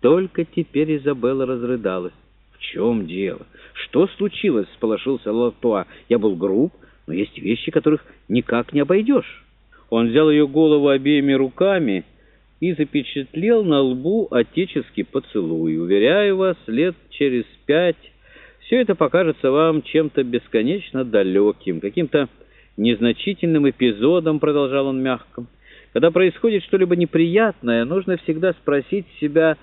Только теперь Изабелла разрыдалась. «В чем дело? Что случилось?» — сполошился Латуа. «Я был груб, но есть вещи, которых никак не обойдешь». Он взял ее голову обеими руками и запечатлел на лбу отеческий поцелуй. «Уверяю вас, лет через пять все это покажется вам чем-то бесконечно далеким, каким-то незначительным эпизодом», — продолжал он мягко. «Когда происходит что-либо неприятное, нужно всегда спросить себя,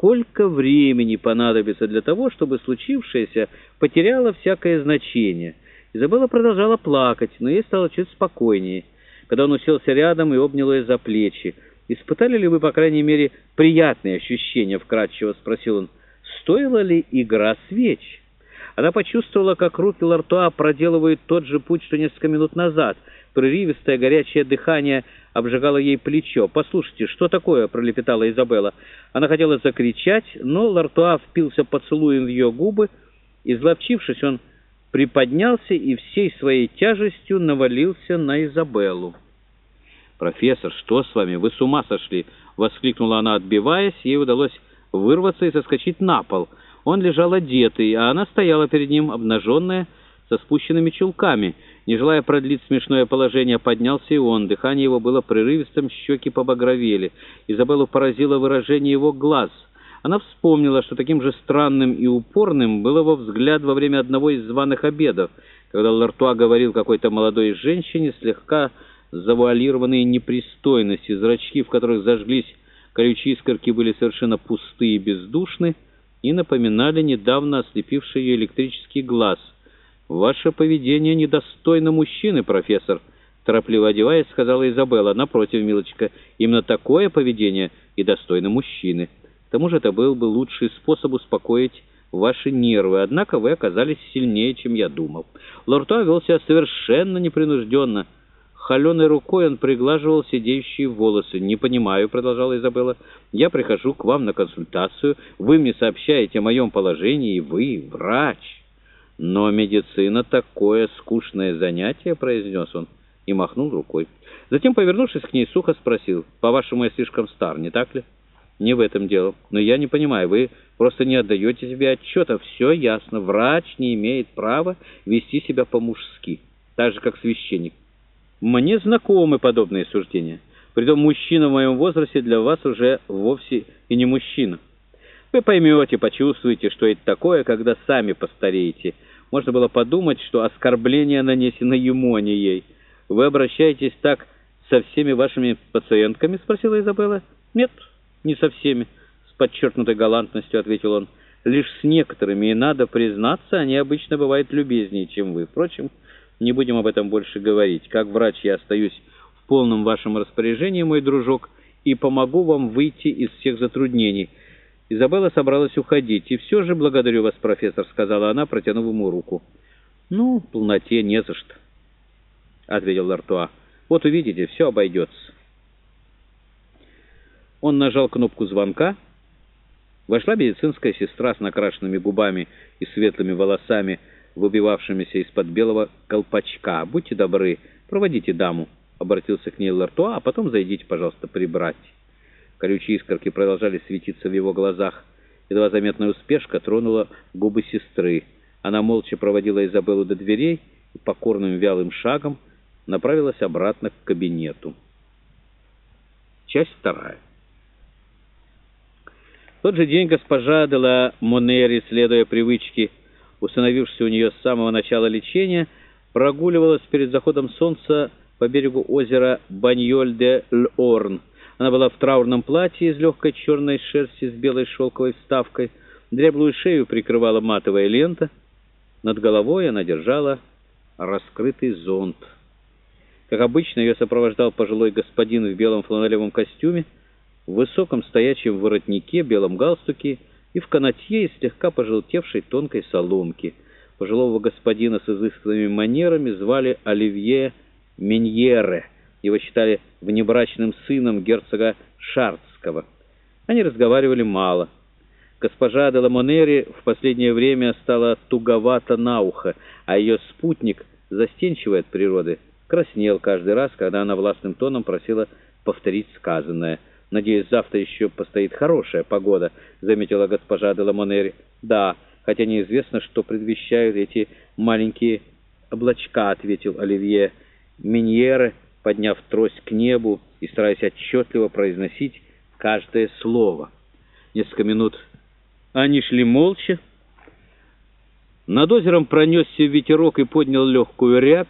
сколько времени понадобится для того, чтобы случившееся потеряло всякое значение». Изабелла продолжала плакать, но ей стало чуть спокойнее, когда он уселся рядом и обнял ее за плечи. «Испытали ли вы, по крайней мере, приятные ощущения?» — вкратчиво спросил он. «Стоила ли игра свеч?» Она почувствовала, как руки Лартуа проделывают тот же путь, что несколько минут назад. Прерывистое горячее дыхание обжигало ей плечо. «Послушайте, что такое?» — пролепетала Изабелла. Она хотела закричать, но Лартуа впился поцелуем в ее губы. Изловчившись, он приподнялся и всей своей тяжестью навалился на Изабеллу. «Профессор, что с вами? Вы с ума сошли!» — воскликнула она, отбиваясь. Ей удалось вырваться и соскочить на пол. Он лежал одетый, а она стояла перед ним, обнаженная, со спущенными чулками. Не желая продлить смешное положение, поднялся и он. Дыхание его было прерывистым, щеки побагровели. Изабеллу поразило выражение его глаз. Она вспомнила, что таким же странным и упорным был его взгляд во время одного из званых обедов, когда Лартуа говорил какой-то молодой женщине слегка завуалированные непристойности, зрачки, в которых зажглись колючие искорки, были совершенно пустые и бездушны и напоминали недавно ослепивший ее электрический глаз. «Ваше поведение недостойно мужчины, профессор», — торопливо одеваясь, сказала Изабелла. «Напротив, милочка, именно такое поведение и достойно мужчины. К тому же это был бы лучший способ успокоить ваши нервы, однако вы оказались сильнее, чем я думал». Лортуа вел себя совершенно непринужденно — Холеной рукой он приглаживал сидеющие волосы. «Не понимаю», — продолжала Изабелла. «Я прихожу к вам на консультацию, вы мне сообщаете о моем положении, и вы врач». «Но медицина — такое скучное занятие», — произнес он и махнул рукой. Затем, повернувшись к ней, сухо спросил, «По-вашему, я слишком стар, не так ли?» «Не в этом дело. Но я не понимаю, вы просто не отдаете себе отчета. Все ясно. Врач не имеет права вести себя по-мужски, так же, как священник. Мне знакомы подобные суждения. Притом мужчина в моем возрасте для вас уже вовсе и не мужчина. Вы поймете, почувствуете, что это такое, когда сами постареете. Можно было подумать, что оскорбление нанесено ему, а не ей. Вы обращаетесь так со всеми вашими пациентками? Спросила Изабелла. Нет, не со всеми, с подчеркнутой галантностью ответил он. Лишь с некоторыми, и надо признаться, они обычно бывают любезнее, чем вы. Впрочем, не будем об этом больше говорить. Как врач я остаюсь в полном вашем распоряжении, мой дружок, и помогу вам выйти из всех затруднений». Изабелла собралась уходить. «И все же благодарю вас, профессор», — сказала она, протянув ему руку. «Ну, полноте не за что», — ответил Лартуа. «Вот увидите, все обойдется». Он нажал кнопку звонка. Вошла медицинская сестра с накрашенными губами и светлыми волосами, выбивавшимися из-под белого колпачка. «Будьте добры, проводите даму», — обратился к ней Лартуа, «а потом зайдите, пожалуйста, прибрать». Колючие искорки продолжали светиться в его глазах. Едва заметная успешка тронула губы сестры. Она молча проводила Изабеллу до дверей и покорным вялым шагом направилась обратно к кабинету. Часть вторая. В тот же день госпожа де ла Монери, следуя привычке, установившись у нее с самого начала лечения, прогуливалась перед заходом солнца по берегу озера Баньоль-де-Л'Орн. Она была в траурном платье из легкой черной шерсти с белой шелковой вставкой. Дряблую шею прикрывала матовая лента. Над головой она держала раскрытый зонт. Как обычно, ее сопровождал пожилой господин в белом фланелевом костюме, в высоком стоячем воротнике, белом галстуке и в канатье из слегка пожелтевшей тонкой соломки. Пожилого господина с изысканными манерами звали Оливье Меньере. Его считали внебрачным сыном герцога Шардского. Они разговаривали мало. Госпожа де Ламонери в последнее время стала туговато на ухо, а ее спутник, застенчивый от природы, краснел каждый раз, когда она властным тоном просила повторить сказанное. «Надеюсь, завтра еще постоит хорошая погода», — заметила госпожа де Ламонери. «Да, хотя неизвестно, что предвещают эти маленькие облачка», — ответил Оливье. Миньеры, подняв трость к небу и стараясь отчетливо произносить каждое слово. Несколько минут они шли молча. Над озером пронесся ветерок и поднял легкую рябь.